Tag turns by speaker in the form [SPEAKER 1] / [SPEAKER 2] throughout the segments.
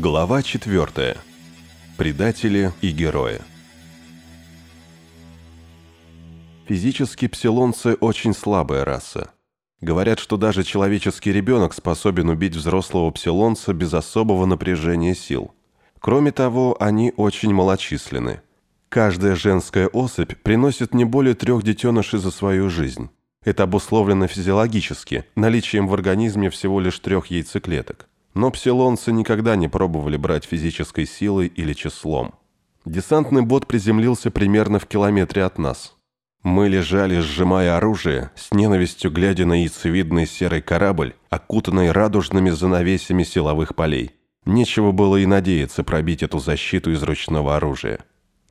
[SPEAKER 1] Глава 4. Предатели и герои. Физически псилонцы очень слабая раса. Говорят, что даже человеческий ребенок способен убить взрослого псилонца без особого напряжения сил. Кроме того, они очень малочисленны. Каждая женская особь приносит не более трех детенышей за свою жизнь. Это обусловлено физиологически, наличием в организме всего лишь трех яйцеклеток. Но псилонцы никогда не пробовали брать физической силой или числом. Десантный бот приземлился примерно в километре от нас. Мы лежали, сжимая оружие, с ненавистью глядя на яйцевидный серый корабль, окутанный радужными занавесями силовых полей. Нечего было и надеяться пробить эту защиту из ручного оружия.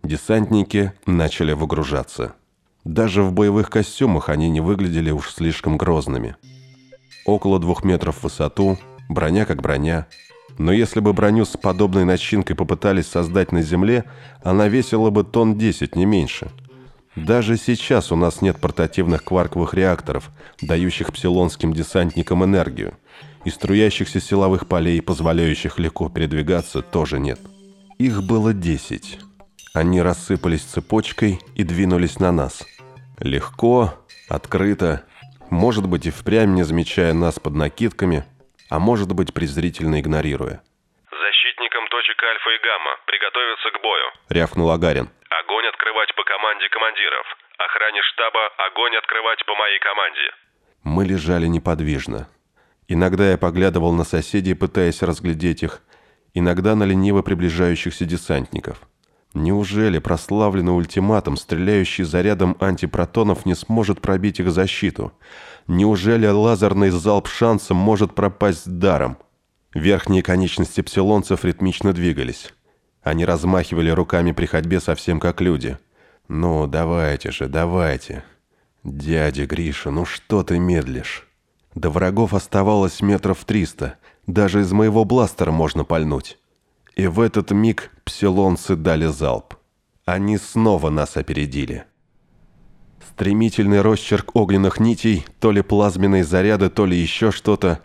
[SPEAKER 1] Десантники начали выгружаться. Даже в боевых костюмах они не выглядели уж слишком грозными. Около двух метров в высоту, броня как броня. Но если бы броню с подобной начинкой попытались создать на Земле, она весила бы тонн 10, не меньше. Даже сейчас у нас нет портативных кварковых реакторов, дающих псилонским десантникам энергию, и струящихся силовых полей, позволяющих легко передвигаться, тоже нет. Их было 10. Они рассыпались цепочкой и двинулись на нас. Легко, открыто, может быть и впрямь не замечая нас под накидками – а может быть презрительно игнорируя.
[SPEAKER 2] «Защитникам точек Альфа и Гамма приготовиться к бою», —
[SPEAKER 1] рявкнул Агарин.
[SPEAKER 2] «Огонь открывать по команде командиров. Охране штаба огонь открывать по моей команде».
[SPEAKER 1] Мы лежали неподвижно. Иногда я поглядывал на соседей, пытаясь разглядеть их, иногда на лениво приближающихся десантников. Неужели прославленный ультиматум, стреляющий зарядом антипротонов, не сможет пробить их защиту? Неужели лазерный залп шансом может пропасть даром? Верхние конечности псилонцев ритмично двигались. Они размахивали руками при ходьбе совсем как люди. «Ну, давайте же, давайте!» «Дядя Гриша, ну что ты медлишь?» До врагов оставалось метров триста. Даже из моего бластера можно пальнуть. И в этот миг псилонцы дали залп. Они снова нас опередили. Стремительный росчерк огненных нитей, то ли плазменные заряды, то ли еще что-то.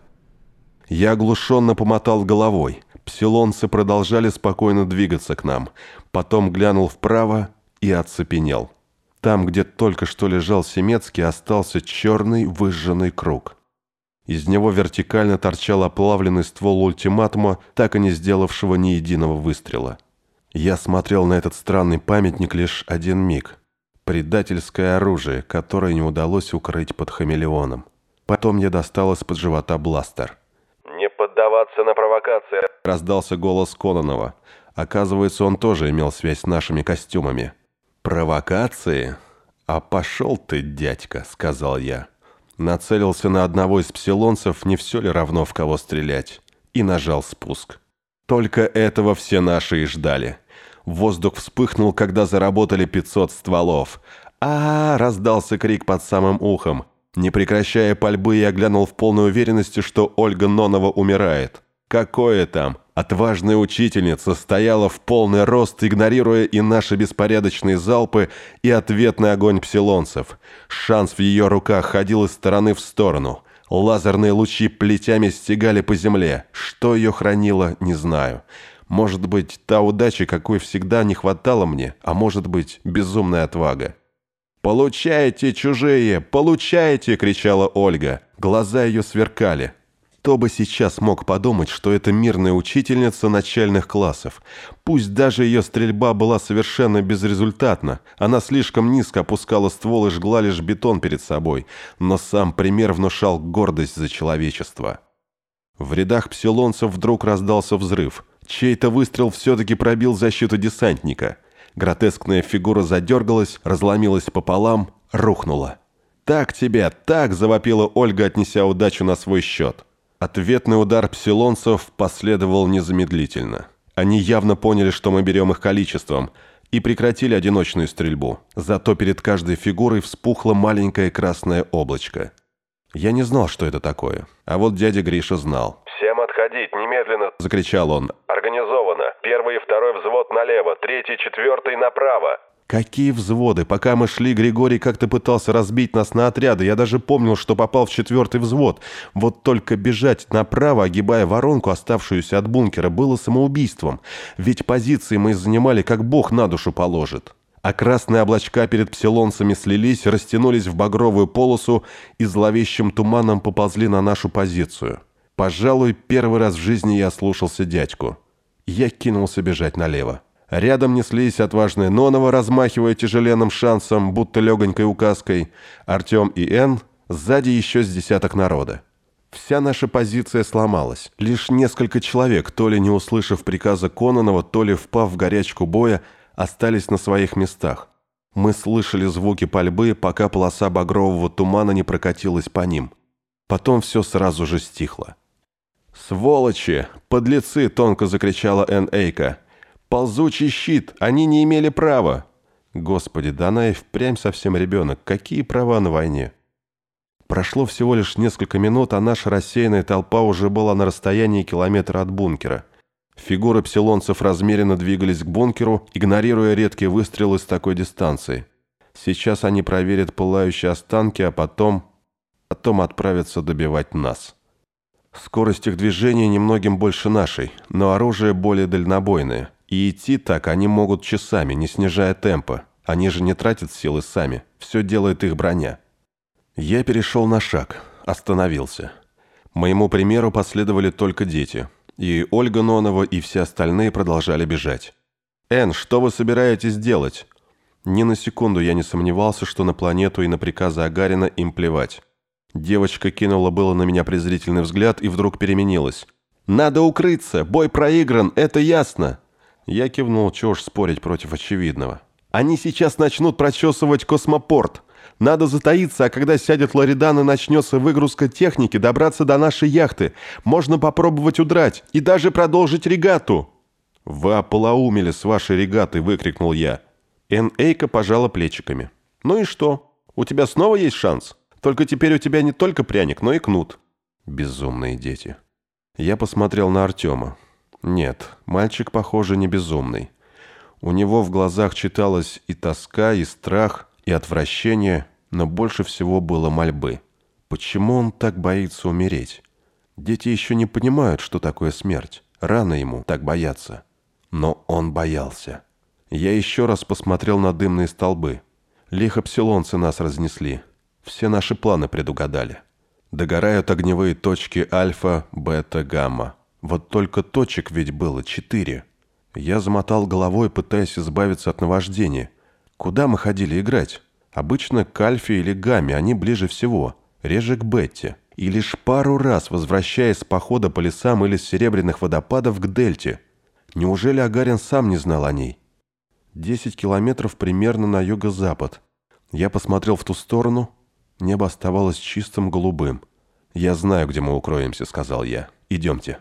[SPEAKER 1] Я оглушенно помотал головой. Псилонцы продолжали спокойно двигаться к нам. Потом глянул вправо и оцепенел. Там, где только что лежал Семецкий, остался черный выжженный круг. Из него вертикально торчал оплавленный ствол ультиматума, так и не сделавшего ни единого выстрела. Я смотрел на этот странный памятник лишь один миг – Предательское оружие, которое не удалось укрыть под хамелеоном. Потом я достал из-под живота бластер.
[SPEAKER 2] «Не поддаваться на провокации», —
[SPEAKER 1] раздался голос Кононова. Оказывается, он тоже имел связь с нашими костюмами. «Провокации? А пошел ты, дядька», — сказал я. Нацелился на одного из псилонцев, не все ли равно в кого стрелять, и нажал спуск. Только этого все наши и ждали. Воздух вспыхнул, когда заработали 500 стволов. а, -а, -а раздался крик под самым ухом. Не прекращая пальбы, я глянул в полной уверенности, что Ольга Нонова умирает. Какое там? Отважная учительница стояла в полный рост, игнорируя и наши беспорядочные залпы, и ответный огонь псилонцев. Шанс в ее руках ходил из стороны в сторону. Лазерные лучи плетями стегали по земле. Что ее хранило, не знаю. Может быть, та удача, какой всегда не хватало мне, а может быть, безумная отвага. «Получайте, чужие! Получайте!» – кричала Ольга. Глаза ее сверкали. Кто бы сейчас мог подумать, что это мирная учительница начальных классов. Пусть даже ее стрельба была совершенно безрезультатна, она слишком низко опускала ствол и жгла лишь бетон перед собой, но сам пример внушал гордость за человечество. В рядах псилонцев вдруг раздался взрыв – Чей-то выстрел все-таки пробил защиту десантника. Гротескная фигура задергалась, разломилась пополам, рухнула. «Так тебе, так!» – завопила Ольга, отнеся удачу на свой счет. Ответный удар псилонцев последовал незамедлительно. Они явно поняли, что мы берем их количеством, и прекратили одиночную стрельбу. Зато перед каждой фигурой вспухло маленькое красное облачко. Я не знал, что это такое, а вот дядя Гриша знал.
[SPEAKER 2] «Всем отходить, немедленно!»
[SPEAKER 1] – закричал он.
[SPEAKER 2] «Организовано! Первый и второй взвод налево, третий, четвертый направо!»
[SPEAKER 1] Какие взводы? Пока мы шли, Григорий как-то пытался разбить нас на отряды. Я даже помнил, что попал в четвертый взвод. Вот только бежать направо, огибая воронку, оставшуюся от бункера, было самоубийством. Ведь позиции мы занимали, как бог на душу положит. А красные облачка перед псилонцами слились, растянулись в багровую полосу и зловещим туманом поползли на нашу позицию. Пожалуй, первый раз в жизни я слушался дядьку. Я кинулся бежать налево. Рядом неслись отважные Нонова, размахивая тяжеленным шансом, будто легонькой указкой. Артем и Эн, сзади еще с десяток народа. Вся наша позиция сломалась. Лишь несколько человек, то ли не услышав приказа Кононова, то ли впав в горячку боя, остались на своих местах. Мы слышали звуки пальбы, пока полоса багрового тумана не прокатилась по ним. Потом все сразу же стихло. «Сволочи! Подлецы!» — тонко закричала Эн Эйка. Ползучий щит! Они не имели права!» Господи, да она и впрямь совсем ребенок. Какие права на войне? Прошло всего лишь несколько минут, а наша рассеянная толпа уже была на расстоянии километра от бункера. Фигуры псилонцев размеренно двигались к бункеру, игнорируя редкие выстрелы с такой дистанции. Сейчас они проверят пылающие останки, а потом... потом отправятся добивать нас. Скорость их движения немногим больше нашей, но оружие более дальнобойное. И идти так они могут часами, не снижая темпа. Они же не тратят силы сами. Все делает их броня. Я перешел на шаг. Остановился. Моему примеру последовали только дети. И Ольга Нонова, и все остальные продолжали бежать. «Эн, что вы собираетесь делать?» Ни на секунду я не сомневался, что на планету и на приказы Агарина им плевать. Девочка кинула было на меня презрительный взгляд и вдруг переменилась. «Надо укрыться! Бой проигран, это ясно!» Я кивнул, чего уж спорить против очевидного. «Они сейчас начнут прочесывать космопорт. Надо затаиться, а когда сядет Лоридан и начнется выгрузка техники, добраться до нашей яхты. Можно попробовать удрать и даже продолжить регату». «Вы ополоумели с вашей регатой!» – выкрикнул я. Эн Эйка пожала плечиками. «Ну и что? У тебя снова есть шанс? Только теперь у тебя не только пряник, но и кнут». Безумные дети. Я посмотрел на Артема. Нет, мальчик, похоже, не безумный. У него в глазах читалась и тоска, и страх, и отвращение, но больше всего было мольбы. Почему он так боится умереть? Дети еще не понимают, что такое смерть. Рано ему так бояться. Но он боялся. Я еще раз посмотрел на дымные столбы. Лихо псилонцы нас разнесли. Все наши планы предугадали. Догорают огневые точки альфа, бета, гамма. Вот только точек ведь было четыре. Я замотал головой, пытаясь избавиться от наваждения. Куда мы ходили играть? Обычно к Альфе или Гамме, они ближе всего, реже к Бетте. И лишь пару раз, возвращаясь с похода по лесам или с серебряных водопадов к Дельте. Неужели Агарин сам не знал о ней? Десять километров примерно на юго-запад. Я посмотрел в ту сторону. Небо оставалось чистым голубым. «Я знаю, где мы укроемся», — сказал я. «Идемте».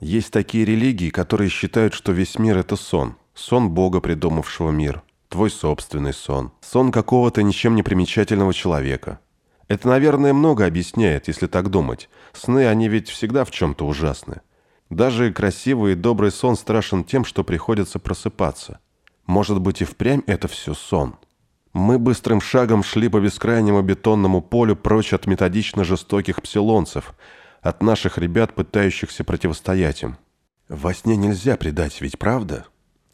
[SPEAKER 1] Есть такие религии, которые считают, что весь мир – это сон. Сон Бога, придумавшего мир. Твой собственный сон. Сон какого-то ничем не примечательного человека. Это, наверное, много объясняет, если так думать. Сны, они ведь всегда в чем-то ужасны. Даже красивый и добрый сон страшен тем, что приходится просыпаться. Может быть, и впрямь это все сон. Мы быстрым шагом шли по бескрайнему бетонному полю прочь от методично жестоких псилонцев – от наших ребят, пытающихся противостоять им. Во сне нельзя предать, ведь правда?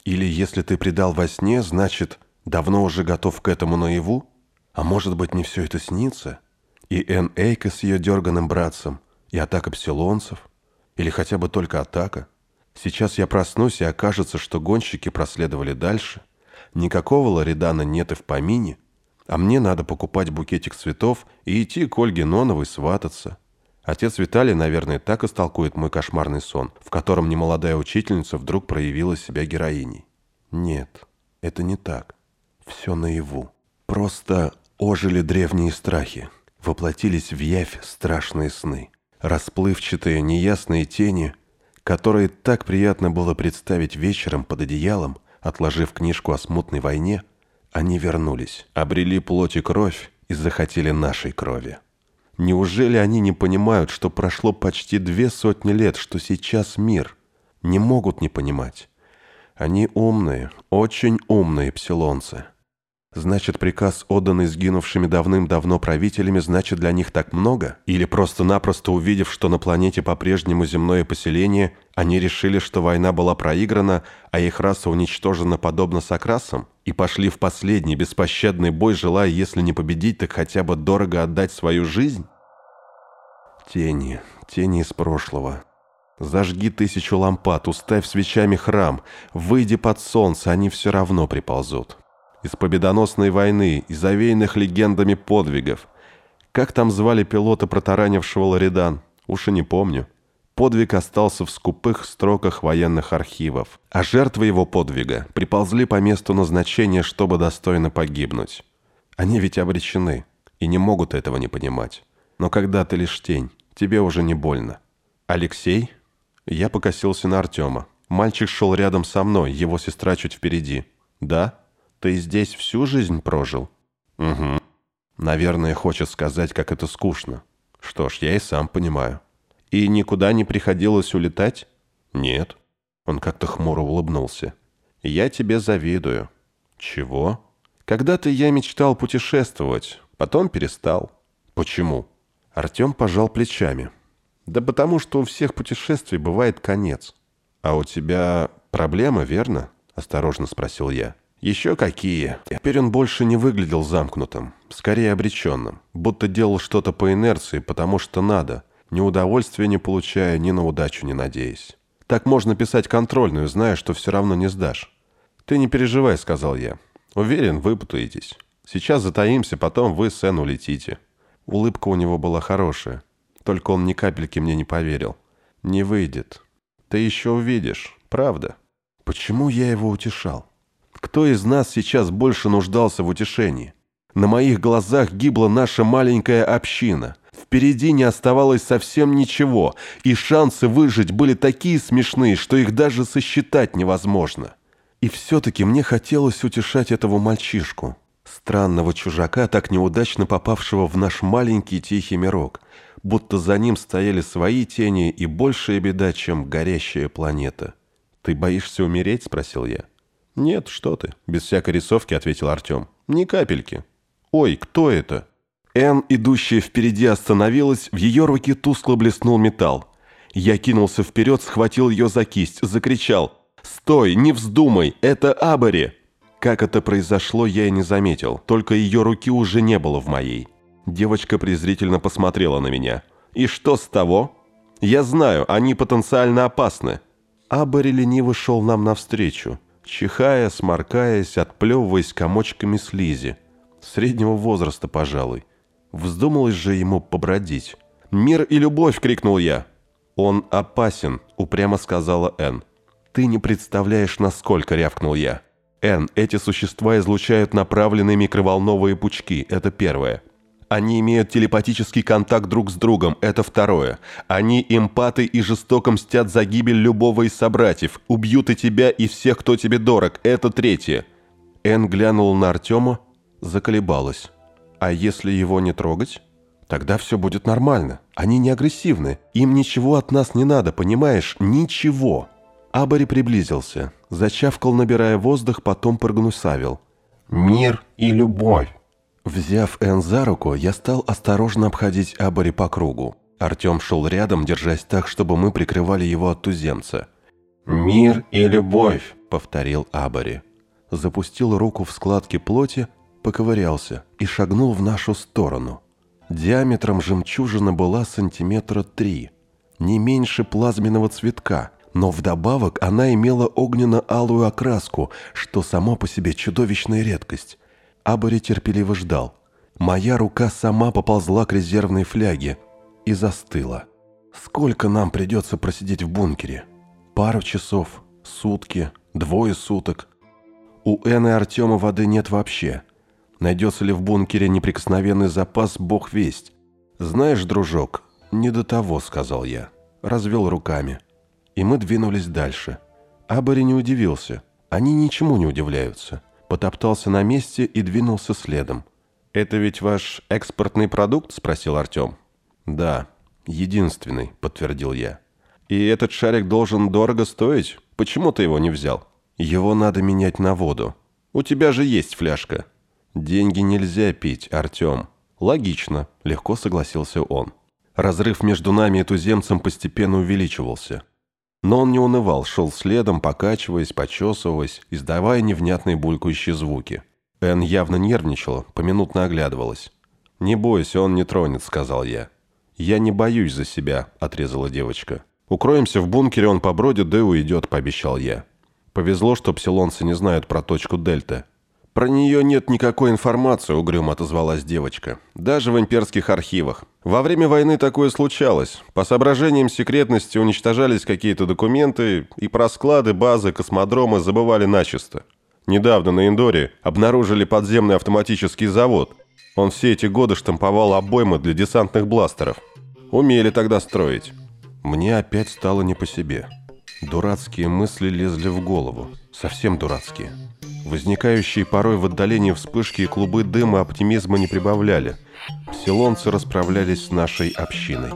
[SPEAKER 1] Или если ты предал во сне, значит, давно уже готов к этому наяву? А может быть, не все это снится? И Эн Эйка с ее дерганым братцем, и атака псилонцев? Или хотя бы только атака? Сейчас я проснусь, и окажется, что гонщики проследовали дальше. Никакого Лоридана нет и в помине. А мне надо покупать букетик цветов и идти к Ольге Ноновой свататься. Отец Виталий, наверное, так истолкует мой кошмарный сон, в котором немолодая учительница вдруг проявила себя героиней. Нет, это не так. Все наяву. Просто ожили древние страхи, воплотились в явь страшные сны. Расплывчатые, неясные тени, которые так приятно было представить вечером под одеялом, отложив книжку о смутной войне, они вернулись, обрели плоть и кровь и захотели нашей крови. Неужели они не понимают, что прошло почти две сотни лет, что сейчас мир? Не могут не понимать. Они умные, очень умные псилонцы. Значит, приказ, отданный сгинувшими давным-давно правителями, значит для них так много? Или просто-напросто увидев, что на планете по-прежнему земное поселение, они решили, что война была проиграна, а их раса уничтожена подобно Сокрасам? И пошли в последний беспощадный бой, желая, если не победить, так хотя бы дорого отдать свою жизнь? Тени, тени из прошлого. Зажги тысячу лампад, уставь свечами храм, выйди под солнце, они все равно приползут из победоносной войны, из овеянных легендами подвигов. Как там звали пилота, протаранившего Лоридан? Уж и не помню. Подвиг остался в скупых строках военных архивов, а жертвы его подвига приползли по месту назначения, чтобы достойно погибнуть. Они ведь обречены и не могут этого не понимать. Но когда ты лишь тень, тебе уже не больно. «Алексей?» Я покосился на Артема. Мальчик шел рядом со мной, его сестра чуть впереди. «Да?» Ты здесь всю жизнь прожил? Угу. Наверное, хочет сказать, как это скучно. Что ж, я и сам понимаю. И никуда не приходилось улетать? Нет. Он как-то хмуро улыбнулся. Я тебе завидую. Чего? Когда-то я мечтал путешествовать, потом перестал. Почему? Артем пожал плечами. Да потому что у всех путешествий бывает конец. А у тебя проблемы, верно? Осторожно спросил я. Еще какие. Теперь он больше не выглядел замкнутым, скорее обреченным, будто делал что-то по инерции, потому что надо, ни удовольствия не получая, ни на удачу не надеясь. Так можно писать контрольную, зная, что все равно не сдашь. «Ты не переживай», — сказал я. «Уверен, выпутаетесь. Сейчас затаимся, потом вы с Эн улетите». Улыбка у него была хорошая, только он ни капельки мне не поверил. «Не выйдет. Ты еще увидишь, правда?» Почему я его утешал? Кто из нас сейчас больше нуждался в утешении? На моих глазах гибла наша маленькая община. Впереди не оставалось совсем ничего, и шансы выжить были такие смешные, что их даже сосчитать невозможно. И все-таки мне хотелось утешать этого мальчишку, странного чужака, так неудачно попавшего в наш маленький тихий мирок, будто за ним стояли свои тени и большая беда, чем горящая планета. «Ты боишься умереть?» – спросил я. «Нет, что ты», — без всякой рисовки ответил Артем. «Ни капельки». «Ой, кто это?» Энн, идущая впереди, остановилась, в ее руке тускло блеснул металл. Я кинулся вперед, схватил ее за кисть, закричал. «Стой, не вздумай, это Абари!» Как это произошло, я и не заметил, только ее руки уже не было в моей. Девочка презрительно посмотрела на меня. «И что с того?» «Я знаю, они потенциально опасны». Абари лениво шел нам навстречу чихая, сморкаясь, отплевываясь комочками слизи. Среднего возраста, пожалуй. Вздумалось же ему побродить. «Мир и любовь!» — крикнул я. «Он опасен», — упрямо сказала Энн. «Ты не представляешь, насколько!» — рявкнул я. «Энн, эти существа излучают направленные микроволновые пучки, это первое. Они имеют телепатический контакт друг с другом, это второе. Они эмпаты и жестоко мстят за гибель любого из собратьев, убьют и тебя, и всех, кто тебе дорог, это третье. Эн глянула на Артема, заколебалась. А если его не трогать? Тогда все будет нормально. Они не агрессивны. Им ничего от нас не надо, понимаешь? Ничего. Абари приблизился, зачавкал, набирая воздух, потом прогнусавил.
[SPEAKER 3] «Мир и любовь».
[SPEAKER 1] Взяв Энн за руку, я стал осторожно обходить Абари по кругу. Артем шел рядом, держась так, чтобы мы прикрывали его от туземца.
[SPEAKER 3] «Мир и любовь», —
[SPEAKER 1] повторил Абари. Запустил руку в складки плоти, поковырялся и шагнул в нашу сторону. Диаметром жемчужина была сантиметра три, не меньше плазменного цветка, но вдобавок она имела огненно-алую окраску, что само по себе чудовищная редкость. Абори терпеливо ждал. Моя рука сама поползла к резервной фляге и застыла. Сколько нам придется просидеть в бункере? Пару часов, сутки, двое суток. У Энны и Артема воды нет вообще. Найдется ли в бункере неприкосновенный запас, бог весть. Знаешь, дружок, не до того, сказал я. Развел руками. И мы двинулись дальше. Абори не удивился. Они ничему не удивляются потоптался на месте и двинулся следом. «Это ведь ваш экспортный продукт?» – спросил Артем. «Да, единственный», – подтвердил я. «И этот шарик должен дорого стоить? Почему ты его не взял?» Его надо менять на воду. У тебя же есть фляжка. Деньги нельзя пить, Артем. Логично, легко согласился он. Разрыв между нами и туземцем постепенно увеличивался. Но он не унывал, шел следом, покачиваясь, почесываясь, издавая невнятные булькающие звуки. Энн явно нервничала, поминутно оглядывалась. «Не бойся, он не тронет», — сказал я. «Я не боюсь за себя», — отрезала девочка. «Укроемся в бункере, он побродит, да и уйдет», — пообещал я. Повезло, что псилонцы не знают про точку Дельты. «Про нее нет никакой информации», — угрюмо отозвалась девочка. «Даже в имперских архивах. Во время войны такое случалось. По соображениям секретности уничтожались какие-то документы, и про склады, базы, космодромы забывали начисто. Недавно на Индоре обнаружили подземный автоматический завод. Он все эти годы штамповал обоймы для десантных бластеров. Умели тогда строить. Мне опять стало не по себе. Дурацкие мысли лезли в голову. Совсем дурацкие. Возникающие порой в отдалении вспышки и клубы дыма оптимизма не прибавляли. Селонцы расправлялись с нашей общиной.